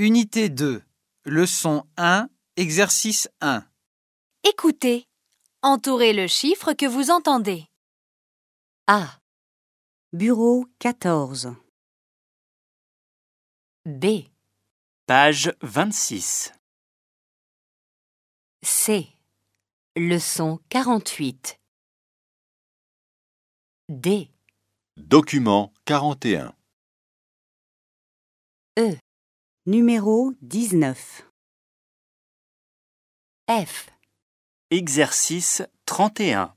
Unité 2. Leçon 1. Exercice 1. Écoutez. Entourez le chiffre que vous entendez. A. Bureau 14. B. Page 26. C. Leçon 48. D. Document 41. Numéro 19. F. Exercice 31.